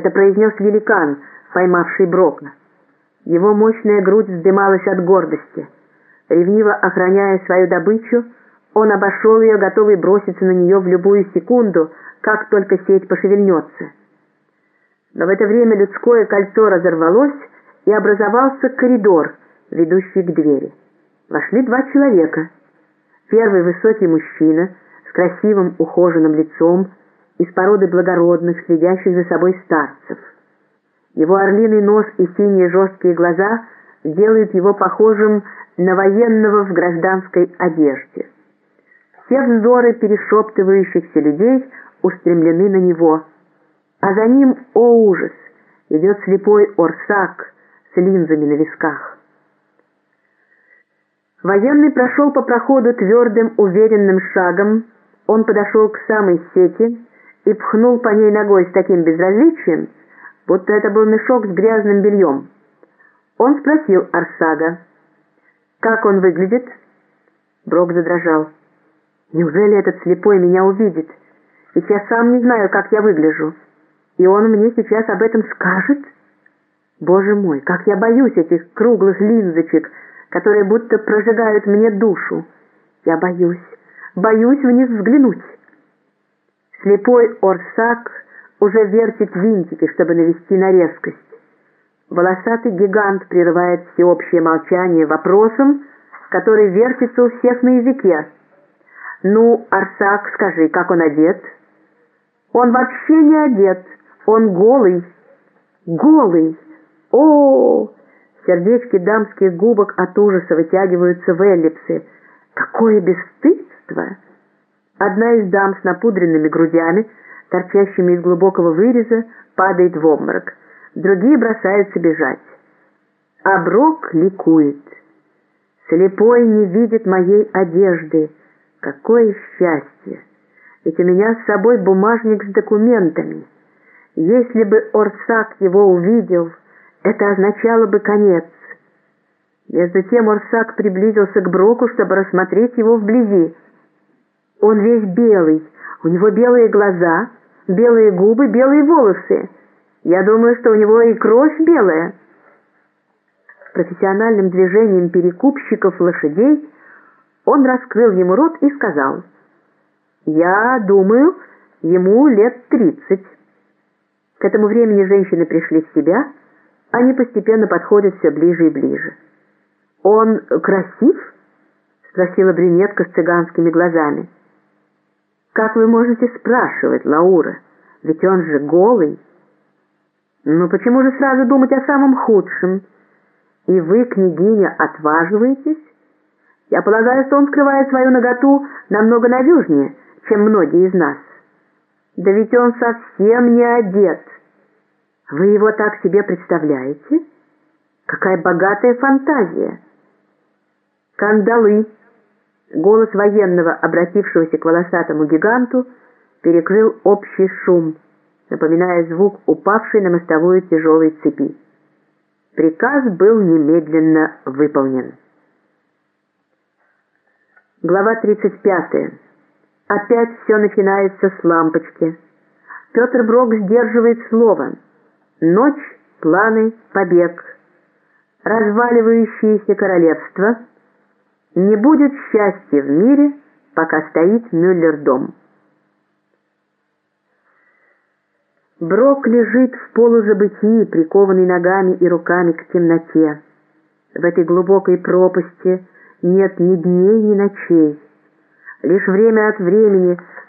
Это произнес великан, поймавший Брока. Его мощная грудь вздымалась от гордости. Ревниво охраняя свою добычу, он обошел ее, готовый броситься на нее в любую секунду, как только сеть пошевельнется. Но в это время людское кольцо разорвалось, и образовался коридор, ведущий к двери. Вошли два человека. Первый высокий мужчина с красивым ухоженным лицом, из породы благородных, следящих за собой старцев. Его орлиный нос и синие жесткие глаза делают его похожим на военного в гражданской одежде. Все взоры перешептывающихся людей устремлены на него, а за ним, о ужас, идет слепой Орсак с линзами на висках. Военный прошел по проходу твердым, уверенным шагом, он подошел к самой сети, и пхнул по ней ногой с таким безразличием, будто это был мешок с грязным бельем. Он спросил Арсага, «Как он выглядит?» Брок задрожал. «Неужели этот слепой меня увидит? Ведь я сам не знаю, как я выгляжу. И он мне сейчас об этом скажет? Боже мой, как я боюсь этих круглых линзочек, которые будто прожигают мне душу. Я боюсь, боюсь в них взглянуть». Слепой Орсак уже вертит винтики, чтобы навести на резкость. Волосатый гигант прерывает всеобщее молчание вопросом, который вертится у всех на языке. «Ну, Арсак, скажи, как он одет?» «Он вообще не одет, он голый». «Голый! о, -о, -о Сердечки дамских губок от ужаса вытягиваются в эллипсы. «Какое бесстыдство!» Одна из дам с напудренными грудями, торчащими из глубокого выреза, падает в обморок. Другие бросаются бежать. А Брок ликует. Слепой не видит моей одежды. Какое счастье! Ведь у меня с собой бумажник с документами. Если бы Орсак его увидел, это означало бы конец. Между тем Орсак приблизился к Броку, чтобы рассмотреть его вблизи. Он весь белый, у него белые глаза, белые губы, белые волосы. Я думаю, что у него и кровь белая. Профессиональным движением перекупщиков лошадей он раскрыл ему рот и сказал, «Я думаю, ему лет тридцать». К этому времени женщины пришли в себя, они постепенно подходят все ближе и ближе. «Он красив?» — спросила брюнетка с цыганскими глазами. «Как вы можете спрашивать, Лаура? Ведь он же голый». «Ну почему же сразу думать о самом худшем? И вы, княгиня, отваживаетесь? Я полагаю, что он скрывает свою наготу намного надежнее, чем многие из нас. Да ведь он совсем не одет. Вы его так себе представляете? Какая богатая фантазия!» «Кандалы!» Голос военного, обратившегося к волосатому гиганту, перекрыл общий шум, напоминая звук упавшей на мостовую тяжелой цепи. Приказ был немедленно выполнен. Глава 35. Опять все начинается с лампочки. Петр Брок сдерживает слово. Ночь, планы, побег. Разваливающееся королевство — не будет счастья в мире, пока стоит Мюллер-дом. Брок лежит в полузабытии, прикованный ногами и руками к темноте. В этой глубокой пропасти нет ни дней, ни ночей. Лишь время от времени